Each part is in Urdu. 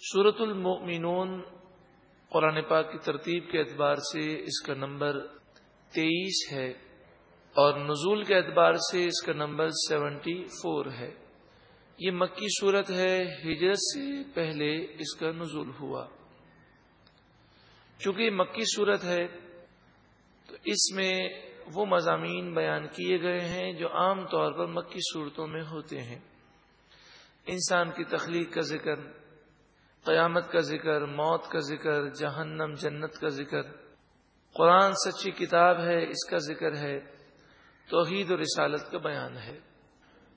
صورت المؤمنون قرآن پاک کی ترتیب کے اعتبار سے اس کا نمبر تیئیس ہے اور نزول کے اعتبار سے اس کا نمبر سیونٹی فور ہے۔ یہ مکی صورت ہے، ہجرت سے پہلے اس کا نزول ہوا۔ چونکہ یہ مکی صورت ہے، تو اس میں وہ مضامین بیان کیے گئے ہیں جو عام طور پر مکی صورتوں میں ہوتے ہیں۔ انسان کی تخلیق کا ذکر قیامت کا ذکر، موت کا ذکر، جہنم، جنت کا ذکر۔ قرآن سچی کتاب ہے، اس کا ذکر ہے، توحید و رسالت کا بیان ہے۔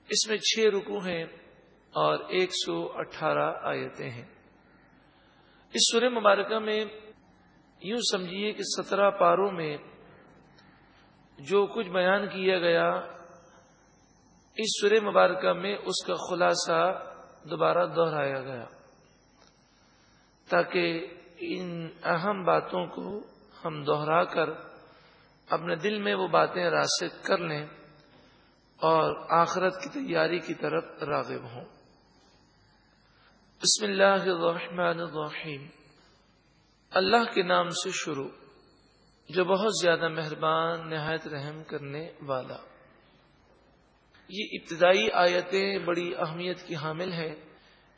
اس میں چھ رکو ہیں اور ایک سو اٹھارہ آیتیں ہیں۔ اس سورہ مبارکہ میں یوں سمجھیے کہ سترہ پاروں میں جو کچھ بیان کیا گیا، اس سورہ مبارکہ میں اس کا خلاصہ دوبارہ دہرایا گیا۔ تاکہ ان اہم باتوں کو ہم دوہرا کر اپنے دل میں وہ باتیں راسک کر لیں اور آخرت کی تیاری کی طرف راغب ہوں۔ بسم اللہ الرحمن الرحیم۔ اللہ کے نام سے شروع، جو بہت زیادہ مہربان، نہایت رحم کرنے والا۔ یہ ابتدائی آیتیں بڑی اہمیت کی حامل ہیں۔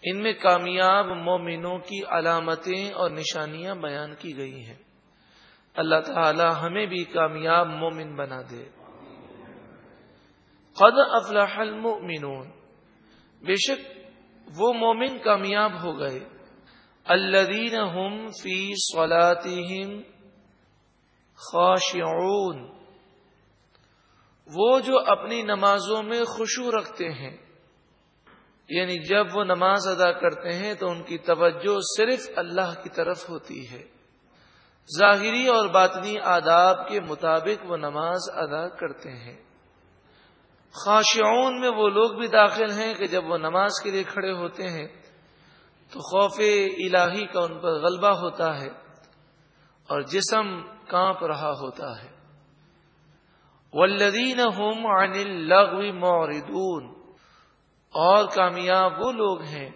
ان میں کامیاب مومنوں کی علامتیں اور نشانیاں بیان کی گئی ہیں۔ اللہ تعالی ہمیں بھی کامیاب مومن بنا دے۔ قد افلاح المؤمنون۔ بے شک وہ مومن کامیاب ہو گئے۔ الذین هم فی صلاتهم خاشعون۔ وہ جو اپنی نمازوں میں خوشو رکھتے ہیں۔ یعنی جب وہ نماز ادا کرتے ہیں تو ان کی توجہ صرف اللہ کی طرف ہوتی ہے۔ ظاہری اور باطنی آداب کے مطابق وہ نماز ادا کرتے ہیں۔ خاشعون میں وہ لوگ بھی داخل ہیں کہ جب وہ نماز کے لیے کھڑے ہوتے ہیں تو خوف الہی کا ان پر غلبہ ہوتا ہے اور جسم کانپ رہا ہوتا ہے۔ ولدین ہوم عن الغو موردون اور کامیاب وہ لوگ ہیں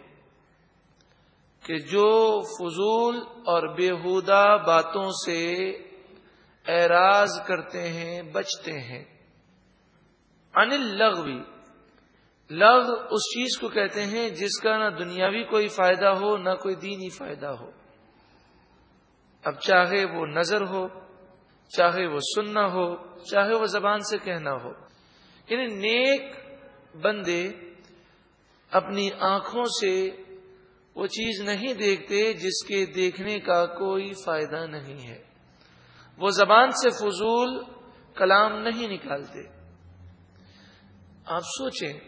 کہ جو فضول اور بےحودہ باتوں سے اعراض کرتے ہیں، بچتے ہیں۔ انل لغوی لغ اس چیز کو کہتے ہیں جس کا نہ دنیاوی کوئی فائدہ ہو، نہ کوئی دینی فائدہ ہو۔ اب چاہے وہ نظر ہو، چاہے وہ سننا ہو، چاہے وہ زبان سے کہنا ہو یعنی نیک بندے اپنی آنکھوں سے وہ چیز نہیں دیکھتے جس کے دیکھنے کا کوئی فائدہ نہیں ہے۔ وہ زبان سے فضول کلام نہیں نکالتے۔ آپ سوچیں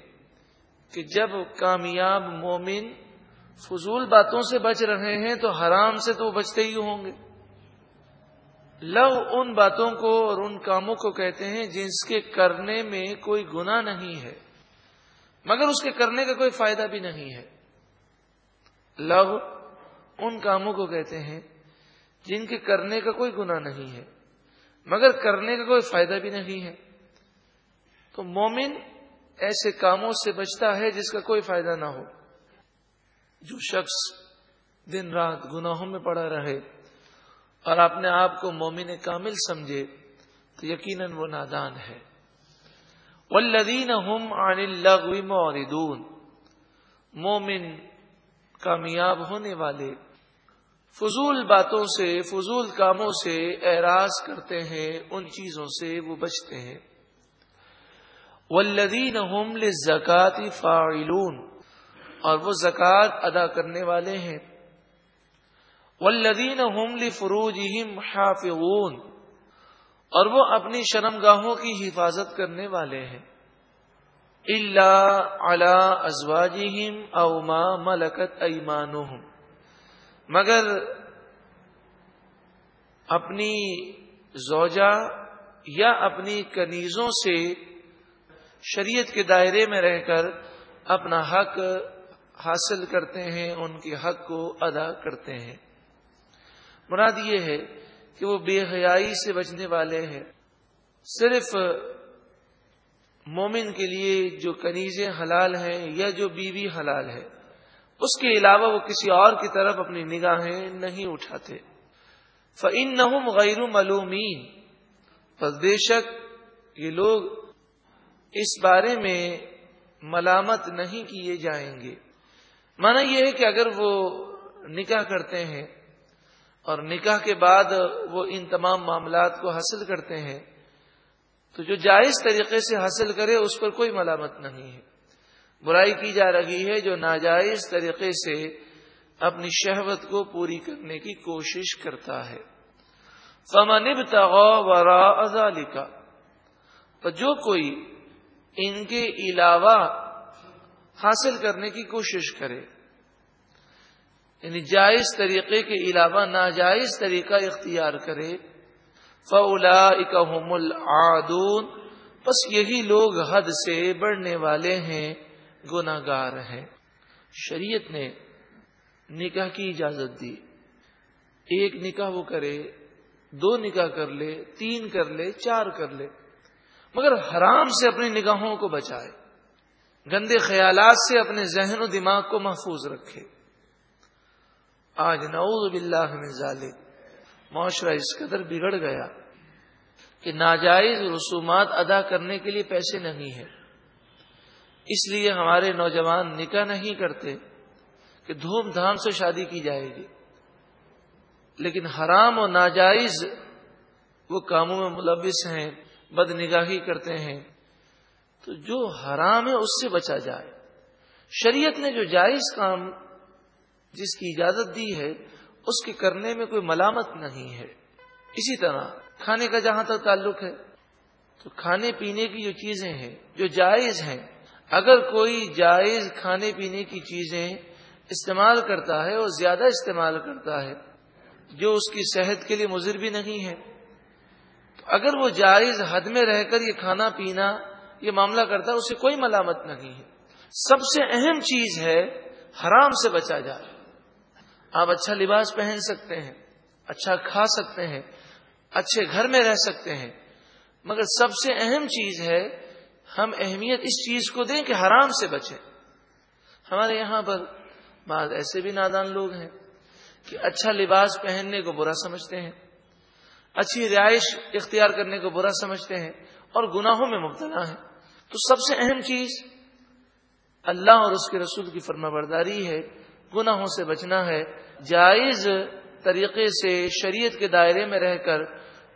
کہ جب کامیاب مومن فضول باتوں سے بچ رہے ہیں تو حرام سے تو بچتے ہی ہوں گے۔ لو ان باتوں کو اور ان کاموں کو کہتے ہیں جس کے کرنے میں کوئی گنا نہیں ہے۔ مگر اس کے کرنے کا کوئی فائدہ بھی نہیں ہے۔ لو ان کاموں کو کہتے ہیں جن کے کرنے کا کوئی گنا نہیں ہے، مگر کرنے کا کوئی فائدہ بھی نہیں ہے۔ تو مومن ایسے کاموں سے بچتا ہے جس کا کوئی فائدہ نہ ہو۔ جو شخص دن رات گناہوں میں پڑا رہے اور اپنے آپ کو مومن کامل سمجھے، تو یقیناً وہ نادان ہے۔ والذین هم عن اللغو معرضون۔ مومن کامیاب ہونے والے فضول باتوں سے، فضول کاموں سے اعراض کرتے ہیں، ان چیزوں سے وہ بچتے ہیں۔ والذین هم للزکات فاعلون۔ اور وہ زکات ادا کرنے والے ہیں۔ والذین هم لفروجهم حافظون۔ اور وہ اپنی شرم گاہوں کی حفاظت کرنے والے ہیں۔ اللہ علی ازواجہم او ما ملکت ایمانہم۔ مگر اپنی زوجہ یا اپنی کنیزوں سے شریعت کے دائرے میں رہ کر اپنا حق حاصل کرتے ہیں، ان کے حق کو ادا کرتے ہیں۔ مراد یہ ہے کہ وہ بے حیائی سے بچنے والے ہیں۔ صرف مومن کے لیے جو کنیزیں حلال ہیں یا جو بیوی حلال ہے، اس کے علاوہ وہ کسی اور کی طرف اپنی نگاہیں نہیں اٹھاتے۔ فعن نہ غیر ملومین بس بے شک یہ لوگ اس بارے میں ملامت نہیں کیے جائیں گے۔ مانا یہ ہے کہ اگر وہ نکاح کرتے ہیں اور نکاح کے بعد وہ ان تمام معاملات کو حاصل کرتے ہیں، تو جو جائز طریقے سے حاصل کرے اس پر کوئی ملامت نہیں ہے۔ برائی کی جا رہی ہے جو ناجائز طریقے سے اپنی شہوت کو پوری کرنے کی کوشش کرتا ہے۔ فمنب ورا ازالی کا تو جو کوئی ان کے علاوہ حاصل کرنے کی کوشش کرے یعنی جائز طریقے کے علاوہ ناجائز طریقہ اختیار کرے فولا اکم العدون بس یہی لوگ حد سے بڑھنے والے ہیں گناگار ہیں۔ شریعت نے نکاح کی اجازت دی۔ ایک نکاح وہ کرے، دو نکاح کر لے، تین کر لے، چار کر لے، مگر حرام سے اپنی نگاہوں کو بچائے، گندے خیالات سے اپنے ذہن و دماغ کو محفوظ رکھے۔ آج نعوذ باللہ من ذالک۔ معاشرہ اس قدر بگڑ گیا کہ ناجائز رسومات ادا کرنے کے لیے پیسے نہیں ہیں۔ اس لیے ہمارے نوجوان نکاح نہیں کرتے کہ دھوم دھام سے شادی کی جائے گی۔ لیکن حرام اور ناجائز وہ کاموں میں ملوث ہیں بد نگاہی کرتے ہیں۔ تو جو حرام ہے اس سے بچا جائے۔ شریعت نے جو جائز کام جس کی اجازت دی ہے، اس کے کرنے میں کوئی ملامت نہیں ہے۔ اسی طرح کھانے کا جہاں تک تعلق ہے، تو کھانے پینے کی جو چیزیں ہیں، جو جائز ہیں، اگر کوئی جائز کھانے پینے کی چیزیں استعمال کرتا ہے اور زیادہ استعمال کرتا ہے، جو اس کی صحت کے لیے مضر بھی نہیں ہے، تو اگر وہ جائز حد میں رہ کر یہ کھانا پینا، یہ معاملہ کرتا ہے، اسے کوئی ملامت نہیں ہے۔ سب سے اہم چیز ہے، حرام سے بچا جائے۔ آپ اچھا لباس پہن سکتے ہیں اچھا کھا سکتے ہیں، اچھے گھر میں رہ سکتے ہیں۔ مگر سب سے اہم چیز ہے، ہم اہمیت اس چیز کو دیں کہ حرام سے بچیں۔ ہمارے یہاں پر بعض ایسے بھی نادان لوگ ہیں کہ اچھا لباس پہننے کو برا سمجھتے ہیں، اچھی رہائش اختیار کرنے کو برا سمجھتے ہیں اور گناہوں میں مبتلا ہیں۔ تو سب سے اہم چیز اللہ اور اس کے رسول کی فرما برداری ہے گناہوں سے بچنا ہے، جائز طریقے سے شریعت کے دائرے میں رہ کر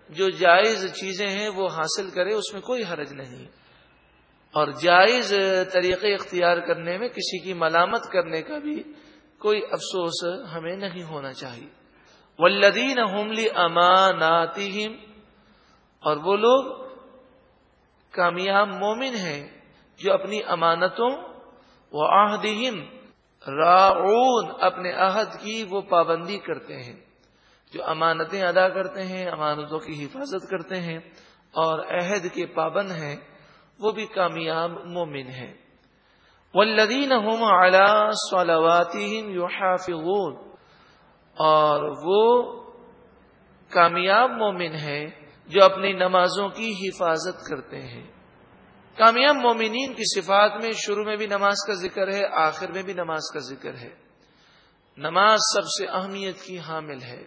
جو جائز چیزیں ہیں وہ حاصل کرے، اس میں کوئی حرج نہیں۔ اور جائز طریقے اختیار کرنے میں کسی کی ملامت کرنے کا بھی کوئی افسوس ہمیں نہیں ہونا چاہیے۔ ولدین حملی اماناتی اور وہ لوگ کامیاب مومن ہیں جو اپنی امانتوں و آہدہم راعون اپنے عہد کی وہ پابندی کرتے ہیں، جو امانتیں ادا کرتے ہیں، امانتوں کی حفاظت کرتے ہیں اور عہد کے پابند ہیں، وہ بھی کامیاب مومن ہے والذین هم على صلواتهم يحافظون۔ اور وہ کامیاب مومن ہے جو اپنی نمازوں کی حفاظت کرتے ہیں۔ کامیاب مومنین کی صفات میں شروع میں بھی نماز کا ذکر ہے، آخر میں بھی نماز کا ذکر ہے۔ نماز سب سے اہمیت کی حامل ہے۔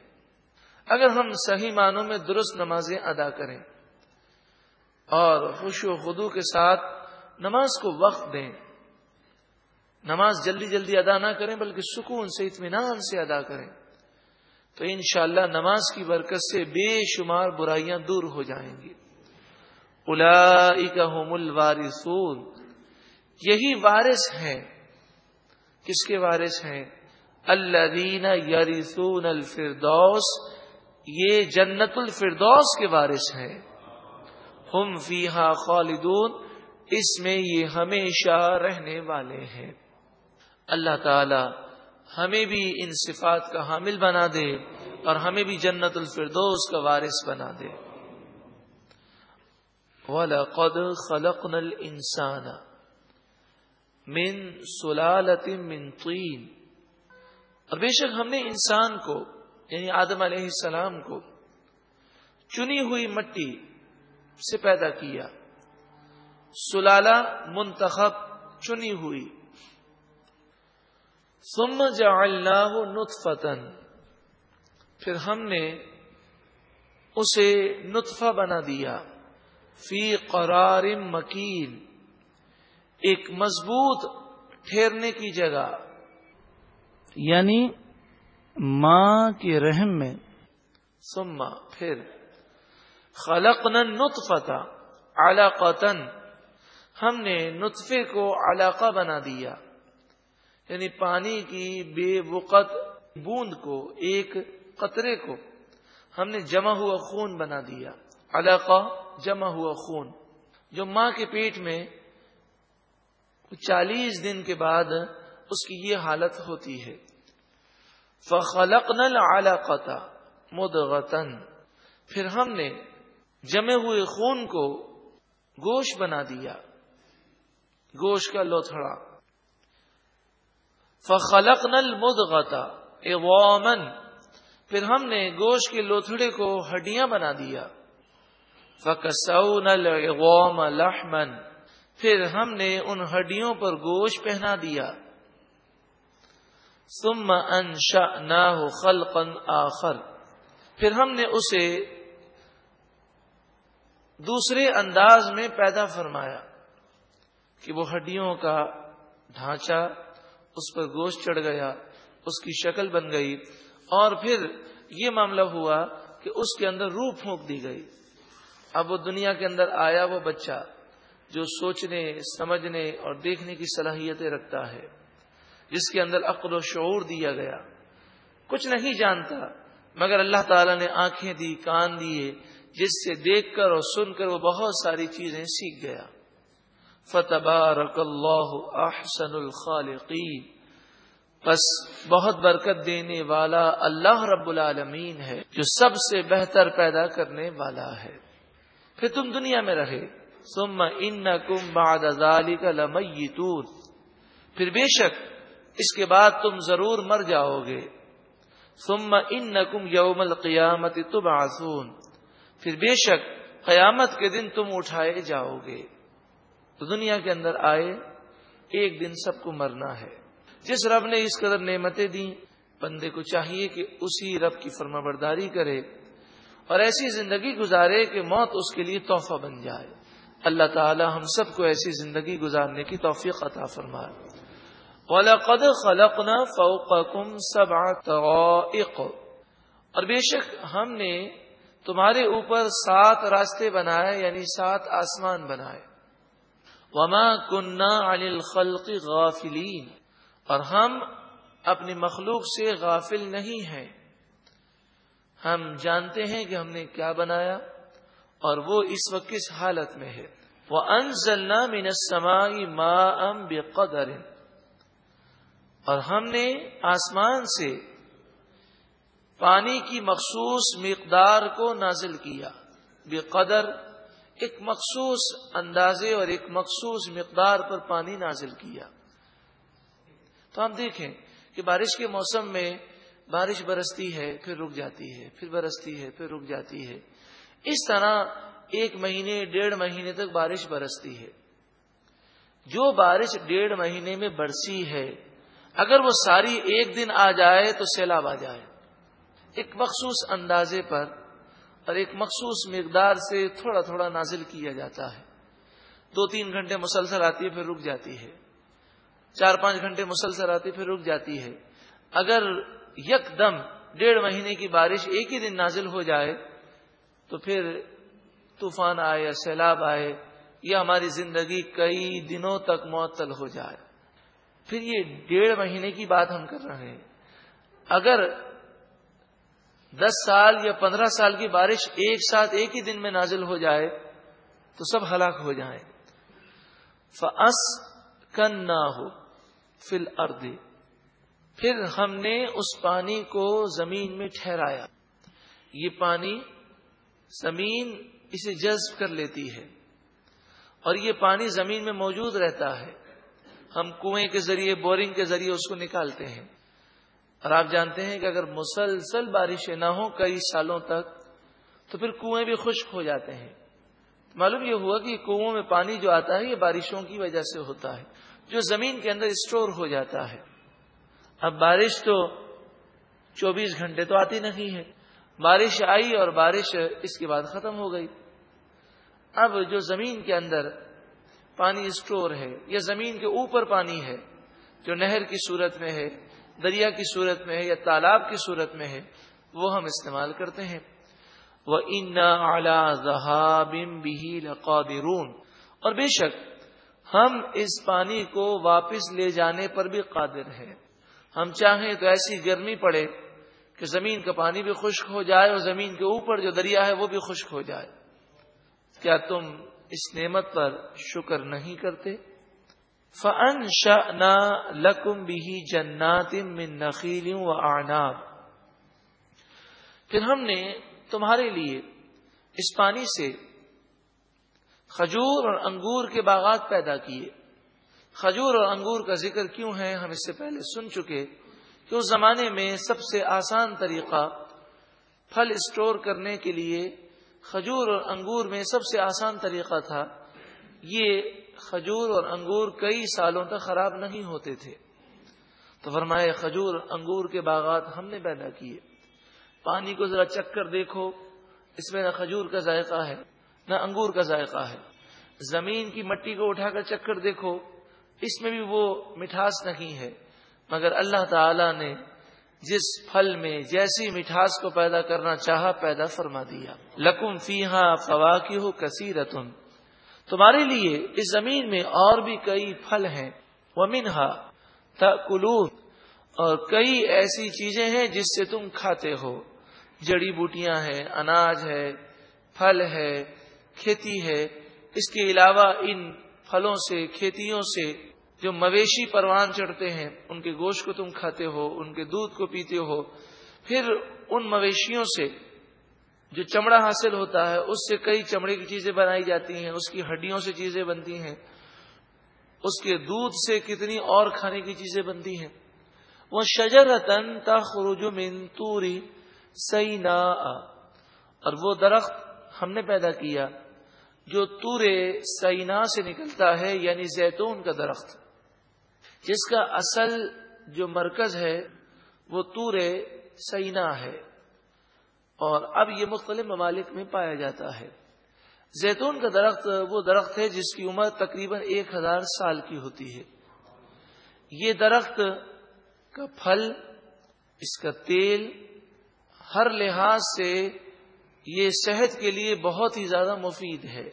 اگر ہم صحیح معنوں میں درست نمازیں ادا کریں اور خوش و خدو کے ساتھ نماز کو وقت دیں، نماز جلدی جلدی ادا نہ کریں بلکہ سکون سے، اطمینان سے ادا کریں، تو انشاءاللہ اللہ نماز کی برکت سے بے شمار برائیاں دور ہو جائیں گی۔ الا الوارثون۔ یہی وارث ہیں۔ کس کے وارث ہیں؟ اللہ یریسون الفردوس۔ یہ جنت الفردوس کے وارث ہیں۔ ہم فیحا خالدون۔ اس میں یہ ہمیشہ رہنے والے ہیں۔ اللہ تعالی ہمیں بھی ان صفات کا حامل بنا دے اور ہمیں بھی جنت الفردوس کا وارث بنا دے۔ وَلَقَدْ خَلَقْنَا الْإِنسَانَ مِن سُلَالَةٍ مِن طِين۔ اور بے شک ہم نے انسان کو یعنی آدم علیہ السلام کو، چنی ہوئی مٹی سے پیدا کیا۔ سلالہ منتخب، چنی ہوئی۔ سم جعلناہ نطفتن پھر ہم نے اسے نطفہ بنا دیا۔ فی قرار مکین ایک مضبوط ٹھہرنے کی جگہ۔ یعنی ماں کے رحم میں۔ سما پھر خلقنا نطفتا علاقتن ہم نے نطفے کو علاقہ بنا دیا۔ یعنی پانی کی بے وقت بوند کو ایک قطرے کو ہم نے جمع ہوا خون بنا دیا۔ علاقہ جمع ہوا خون، جو ماں کے پیٹ میں چالیس دن کے بعد اس کی یہ حالت ہوتی ہے۔ فخلق نل علاقہ مدغتن پھر ہم نے جمے ہوئے خون کو گوشت بنا دیا، گوشت کا لوتھڑا۔ فخلق نل مدغتا پھر ہم نے گوشت کے لوتھڑے کو ہڈیاں بنا دیا۔ فکسو نل لحمن پھر ہم نے ان ہڈیوں پر گوشت پہنا دیا۔ ثم انشأناه خلقا آخر۔ پھر ہم نے اسے دوسرے انداز میں پیدا فرمایا کہ وہ ہڈیوں کا ڈھانچہ اس پر گوشت چڑھ گیا، اس کی شکل بن گئی اور پھر یہ معاملہ ہوا کہ اس کے اندر روح پھونک دی گئی۔ اب وہ دنیا کے اندر آیا وہ بچہ جو سوچنے، سمجھنے اور دیکھنے کی صلاحیتیں رکھتا ہے، جس کے اندر عقل و شعور دیا گیا۔ کچھ نہیں جانتا، مگر اللہ تعالیٰ نے آنکھیں دی، کان دیے، جس سے دیکھ کر اور سن کر وہ بہت ساری چیزیں سیکھ گیا۔ فتح اللہ احسن الخالقین۔ بس بہت برکت دینے والا اللہ رب العالمین ہے، جو سب سے بہتر پیدا کرنے والا ہے۔ پھر تم دنیا میں رہے۔ سم ان کم باد پھر بے شک اس کے بعد تم ضرور مر جاؤ گے۔ سم ان نقم یوم القیامت تم پھر بے شک قیامت کے دن تم اٹھائے جاؤ گے۔ تو دنیا کے اندر آئے، ایک دن سب کو مرنا ہے۔ جس رب نے اس قدر نعمتیں دی بندے کو چاہیے کہ اسی رب کی فرما برداری کرے۔ اور ایسی زندگی گزارے کہ موت اس کے لیے تحفہ بن جائے۔ اللہ تعالی ہم سب کو ایسی زندگی گزارنے کی توفیق عطا فرمائے۔ وَلَقَدْ خَلَقْنَا فَوْقَكُمْ سَبْعَ طَرَائِقُ۔ اور بے شک ہم نے تمہارے اوپر سات راستے بنائے یعنی سات آسمان بنائے۔ وما کنہ عن الخلق غافلین اور ہم اپنی مخلوق سے غافل نہیں ہیں۔ ہم جانتے ہیں کہ ہم نے کیا بنایا اور وہ اس وقت کس حالت میں ہے۔ وہ انزلنا من السماء ماء بقدر۔ اور ہم نے آسمان سے پانی کی مخصوص مقدار کو نازل کیا۔ بے قدر ایک مخصوص اندازے اور ایک مخصوص مقدار پر پانی نازل کیا۔ تو ہم دیکھیں کہ بارش کے موسم میں بارش برستی ہے، پھر رک جاتی ہے، پھر برستی ہے، پھر رک جاتی ہے۔ اس طرح ایک مہینے، ڈیڑھ مہینے تک بارش برستی ہے۔ جو بارش ڈیڑھ مہینے میں برسی ہے، اگر وہ ساری ایک دن آ جائے تو سیلاب آ جائے۔ ایک مخصوص اندازے پر اور ایک مخصوص مقدار سے تھوڑا تھوڑا نازل کیا جاتا ہے۔ دو تین گھنٹے مسلسل آتی ہے، پھر رک جاتی ہے۔ چار پانچ گھنٹے مسلسل آتی ہے، پھر رک جاتی ہے۔ اگر یک دم ڈیڑھ مہینے کی بارش ایک ہی دن نازل ہو جائے تو پھر طوفان آئے یا سیلاب آئے یا ہماری زندگی کئی دنوں تک معطل ہو جائے۔ پھر یہ ڈیڑھ مہینے کی بات ہم کر رہے ہیں۔ اگر دس سال یا پندرہ سال کی بارش ایک ساتھ ایک ہی دن میں نازل ہو جائے تو سب ہلاک ہو جائیں۔ فس کن نہ ہو فل اردے پھر ہم نے اس پانی کو زمین میں ٹھہرایا۔ یہ پانی زمین اسے جذب کر لیتی ہے اور یہ پانی زمین میں موجود رہتا ہے۔ ہم کنویں کے ذریعے، بورنگ کے ذریعے اس کو نکالتے ہیں۔ اور آپ جانتے ہیں کہ اگر مسلسل بارشیں نہ ہوں کئی سالوں تک، تو پھر کنویں بھی خشک ہو جاتے ہیں۔ معلوم یہ ہوا کہ کنووں میں پانی جو آتا ہے، یہ بارشوں کی وجہ سے ہوتا ہے، جو زمین کے اندر اسٹور ہو جاتا ہے۔ اب بارش تو چوبیس گھنٹے تو آتی نہیں ہے۔ بارش آئی اور بارش اس کے بعد ختم ہو گئی۔ اب جو زمین کے اندر پانی اسٹور ہے یا زمین کے اوپر پانی ہے، جو نہر کی صورت میں ہے، دریا کی صورت میں ہے یا تالاب کی صورت میں ہے، وہ ہم استعمال کرتے ہیں۔ وہ ان بھی قادرون اور بے شک ہم اس پانی کو واپس لے جانے پر بھی قادر ہیں۔ ہم چاہیں تو ایسی گرمی پڑے کہ زمین کا پانی بھی خشک ہو جائے اور زمین کے اوپر جو دریا ہے وہ بھی خشک ہو جائے۔ کیا تم اس نعمت پر شکر نہیں کرتے؟ فن شنا لکم بھی جنات من نخیل و آناب پھر ہم نے تمہارے لیے اس پانی سے کھجور اور انگور کے باغات پیدا کیے۔ کھجور اور انگور کا ذکر کیوں ہے ہم اس سے پہلے سن چکے کہ اس زمانے میں سب سے آسان طریقہ پھل اسٹور کرنے کے لیے کھجور اور انگور میں سب سے آسان طریقہ تھا۔ یہ کھجور اور انگور کئی سالوں تک خراب نہیں ہوتے تھے۔ تو فرمائے کھجور انگور کے باغات ہم نے پیدا کیے۔ پانی کو ذرا چک کر دیکھو، اس میں نہ کھجور کا ذائقہ ہے، نہ انگور کا ذائقہ ہے۔ زمین کی مٹی کو اٹھا کر چک کر دیکھو۔ اس میں بھی وہ مٹھاس نہیں ہے، مگر اللہ تعالی نے جس پھل میں جیسی مٹھاس کو پیدا کرنا چاہا، پیدا فرما دیا۔ لکم فی ہاں فوا کی ہو تمہارے لیے اس زمین میں اور بھی کئی پھل ہیں۔ وہ منہا اور کئی ایسی چیزیں ہیں جس سے تم کھاتے ہو۔ جڑی بوٹیاں ہیں، اناج ہے، پھل ہے، کھیتی ہے۔ اس کے علاوہ ان پھلوں سے، کھیتیوں سے جو مویشی پروان چڑھتے ہیں، ان کے گوشت کو تم کھاتے ہو، ان کے دودھ کو پیتے ہو، پھر ان مویشیوں سے جو چمڑا حاصل ہوتا ہے، اس سے کئی چمڑے کی چیزیں بنائی جاتی ہیں، اس کی ہڈیوں سے چیزیں بنتی ہیں، اس کے دودھ سے کتنی اور کھانے کی چیزیں بنتی ہیں۔ وہ شجر رتن تخرج منتوری سی اور وہ درخت ہم نے پیدا کیا جو تورے سینا سے نکلتا ہے یعنی زیتون کا درخت۔ جس کا اصل جو مرکز ہے، وہ تور سینا ہے۔ اور اب یہ مختلف ممالک میں پایا جاتا ہے۔ زیتون کا درخت وہ درخت ہے جس کی عمر تقریباً ایک ہزار سال کی ہوتی ہے۔ یہ درخت کا پھل، اس کا تیل، ہر لحاظ سے یہ صحت کے لیے بہت ہی زیادہ مفید ہے۔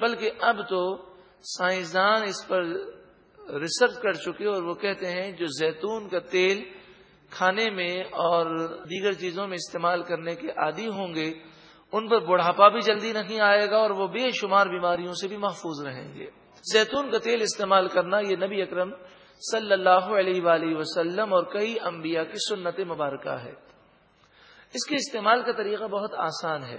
بلکہ اب تو سائنسدان اس پر ریسرچ کر چکے اور وہ کہتے ہیں جو زیتون کا تیل کھانے میں اور دیگر چیزوں میں استعمال کرنے کے عادی ہوں گے، ان پر بڑھاپا بھی جلدی نہیں آئے گا اور وہ بے شمار بیماریوں سے بھی محفوظ رہیں گے۔ زیتون کا تیل استعمال کرنا یہ نبی اکرم صلی اللہ علیہ وآلہ وسلم اور کئی انبیاء کی سنت مبارکہ ہے۔ اس کے استعمال کا طریقہ بہت آسان ہے۔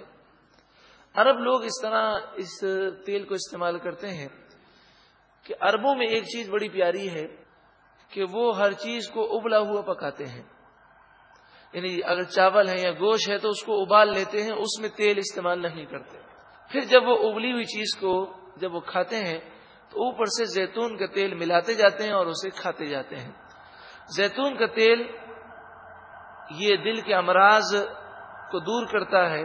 عرب لوگ اس طرح اس تیل کو استعمال کرتے ہیں کہ اربوں میں ایک چیز بڑی پیاری ہے کہ وہ ہر چیز کو ابلا ہوا پکاتے ہیں۔ یعنی اگر چاول ہے یا گوشت ہے تو اس کو ابال لیتے ہیں، اس میں تیل استعمال نہیں کرتے۔ پھر جب وہ ابلی ہوئی چیز کو جب وہ کھاتے ہیں تو اوپر سے زیتون کا تیل ملاتے جاتے ہیں اور اسے کھاتے جاتے ہیں۔ زیتون کا تیل یہ دل کے امراض کو دور کرتا ہے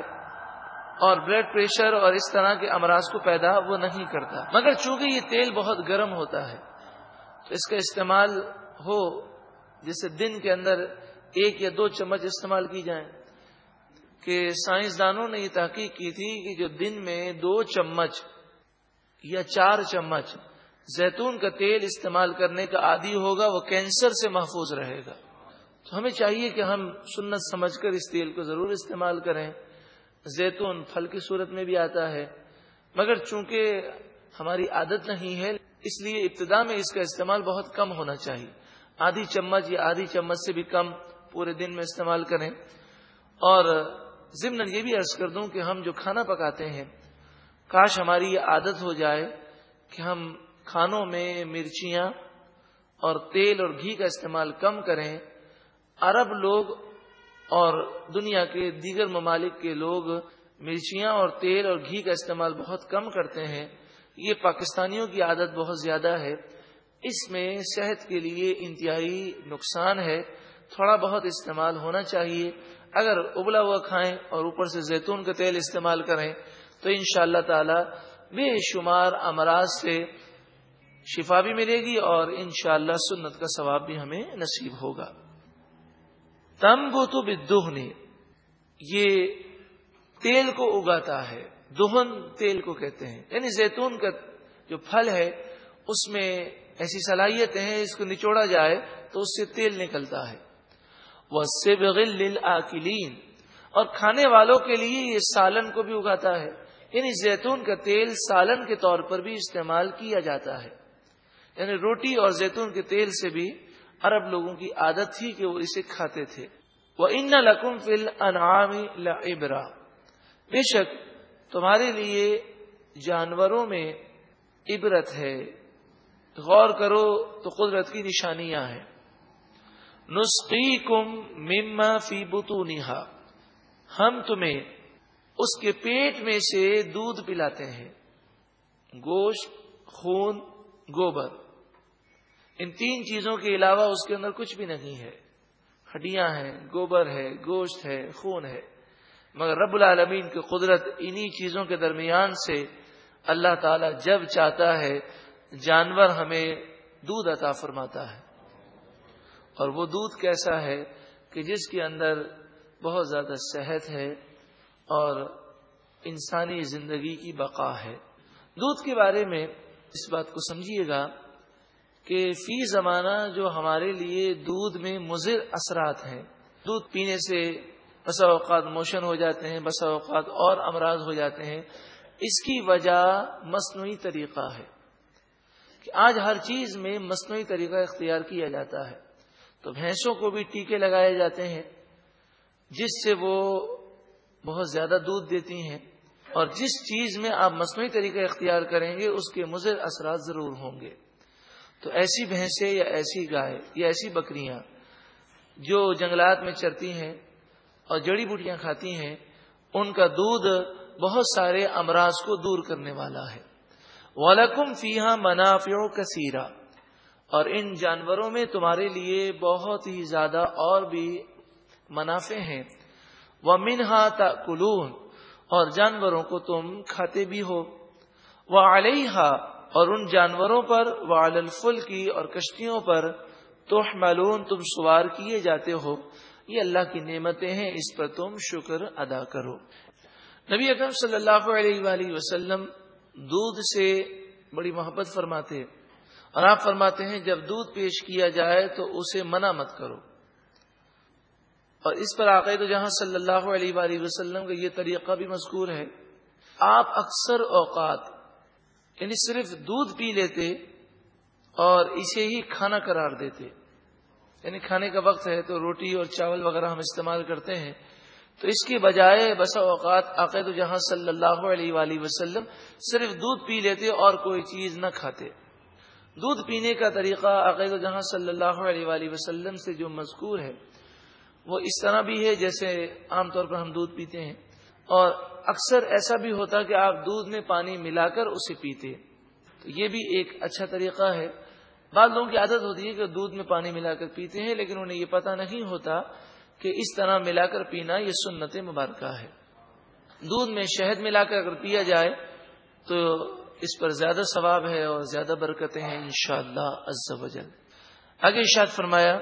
اور بلڈ پریشر اور اس طرح کے امراض کو پیدا وہ نہیں کرتا۔ مگر چونکہ یہ تیل بہت گرم ہوتا ہے، تو اس کا استعمال ہو جیسے دن کے اندر ایک یا دو چمچ استعمال کی جائیں۔ کہ سائنسدانوں نے یہ تحقیق کی تھی کہ جو دن میں دو چمچ یا چار چمچ زیتون کا تیل استعمال کرنے کا عادی ہوگا، وہ کینسر سے محفوظ رہے گا۔ تو ہمیں چاہیے کہ ہم سنت سمجھ کر اس تیل کو ضرور استعمال کریں۔ زیتون پھل کی صورت میں بھی آتا ہے، مگر چونکہ ہماری عادت نہیں ہے، اس لیے ابتدا میں اس کا استعمال بہت کم ہونا چاہیے۔ آدھی چمچ یا آدھی چمچ سے بھی کم پورے دن میں استعمال کریں۔ اور ضمن یہ بھی عرض کر دوں کہ ہم جو کھانا پکاتے ہیں، کاش ہماری یہ عادت ہو جائے کہ ہم کھانوں میں مرچیاں اور تیل اور گھی کا استعمال کم کریں۔ عرب لوگ اور دنیا کے دیگر ممالک کے لوگ مرچیاں اور تیل اور گھی کا استعمال بہت کم کرتے ہیں۔ یہ پاکستانیوں کی عادت بہت زیادہ ہے۔ اس میں صحت کے لیے انتہائی نقصان ہے۔ تھوڑا بہت استعمال ہونا چاہیے۔ اگر ابلا ہوا کھائیں اور اوپر سے زیتون کا تیل استعمال کریں تو ان شاء اللہ تعالی بے شمار امراض سے شفا بھی ملے گی اور ان شاء اللہ سنت کا ثواب بھی ہمیں نصیب ہوگا۔ تم گو تو بدوہنی یہ تیل کو اگاتا ہے، دہن تیل کو کہتے ہیں۔ یعنی زیتون کا جو پھل ہے، اس میں ایسی صلاحیتیں ہیں، اس کو نچوڑا جائے تو اس سے تیل نکلتا ہے۔ وہ سبغل اور کھانے والوں کے لیے یہ سالن کو بھی اگاتا ہے۔ یعنی زیتون کا تیل سالن کے طور پر بھی استعمال کیا جاتا ہے۔ یعنی روٹی اور زیتون کے تیل سے بھی عرب لوگوں کی عادت تھی کہ وہ اسے کھاتے تھے۔ وہ ان لکم فل انعامی لبرا بے شک تمہارے لیے جانوروں میں عبرت ہے۔ غور کرو تو قدرت کی نشانیاں ہیں۔ نسخی کم مما فی بتو ہم تمہیں اس کے پیٹ میں سے دودھ پلاتے ہیں۔ گوشت، خون، گوبر۔ ان تین چیزوں کے علاوہ اس کے اندر کچھ بھی نہیں ہے۔ ہڈیاں ہیں، گوبر ہے، گوشت ہے، خون ہے۔ مگر رب العالمین کی قدرت انہی چیزوں کے درمیان سے اللہ تعالی جب چاہتا ہے، جانور ہمیں دودھ عطا فرماتا ہے۔ اور وہ دودھ کیسا ہے کہ جس کے اندر بہت زیادہ صحت ہے اور انسانی زندگی کی بقا ہے۔ دودھ کے بارے میں اس بات کو سمجھیے گا کہ فی زمانہ جو ہمارے لیے دودھ میں مضر اثرات ہیں۔ دودھ پینے سے بسا اوقات موشن ہو جاتے ہیں، بسا اوقات اور امراض ہو جاتے ہیں۔ اس کی وجہ مصنوعی طریقہ ہے کہ آج ہر چیز میں مصنوعی طریقہ اختیار کیا جاتا ہے۔ تو بھینسوں کو بھی ٹیکے لگائے جاتے ہیں، جس سے وہ بہت زیادہ دودھ دیتی ہیں۔ اور جس چیز میں آپ مصنوعی طریقہ اختیار کریں گے، اس کے مضر اثرات ضرور ہوں گے۔ تو ایسی بھینسیں یا ایسی گائے یا ایسی بکریاں جو جنگلات میں چرتی ہیں اور جڑی بوٹیاں کھاتی ہیں، ان کا دودھ بہت سارے امراض کو دور کرنے والا ہے۔ والم فیحا منافع کثیرا اور ان جانوروں میں تمہارے لیے بہت ہی زیادہ اور بھی منافع ہیں۔ وہ منہا کلون اور جانوروں کو تم کھاتے بھی ہو۔ وہ علیہ اور ان جانوروں پر وہ الفل کی اور کشتیوں پر تو معلوم تم سوار کیے جاتے ہو۔ یہ اللہ کی نعمتیں ہیں، اس پر تم شکر ادا کرو۔ نبی اکرم صلی اللہ علیہ وآلہ وسلم دودھ سے بڑی محبت فرماتے اور آپ فرماتے ہیں، جب دودھ پیش کیا جائے تو اسے منع مت کرو۔ اور اس پر عقید جہاں صلی اللہ علیہ وآلہ وسلم کا یہ طریقہ بھی مذکور ہے۔ آپ اکثر اوقات یعنی صرف دودھ پی لیتے اور اسے ہی کھانا قرار دیتے۔ یعنی کھانے کا وقت ہے تو روٹی اور چاول وغیرہ ہم استعمال کرتے ہیں۔ تو اس کے بجائے بسا اوقات عقید جہاں صلی اللہ علیہ وآلہ وسلم صرف دودھ پی لیتے اور کوئی چیز نہ کھاتے۔ دودھ پینے کا طریقہ عقید جہاں صلی اللہ علیہ وآلہ وسلم سے جو مذکور ہے وہ اس طرح بھی ہے جیسے عام طور پر ہم دودھ پیتے ہیں۔ اور اکثر ایسا بھی ہوتا کہ آپ دودھ میں پانی ملا کر اسے پیتے تو یہ بھی ایک اچھا طریقہ ہے۔ بعض لوگوں کی عادت ہوتی ہے کہ دودھ میں پانی ملا کر پیتے ہیں، لیکن انہیں یہ پتہ نہیں ہوتا کہ اس طرح ملا کر پینا یہ سنت مبارکہ ہے۔ دودھ میں شہد ملا کر اگر پیا جائے تو اس پر زیادہ ثواب ہے اور زیادہ برکتیں ہیں انشاءاللہ شاء اللہ آگے اشاد فرمایا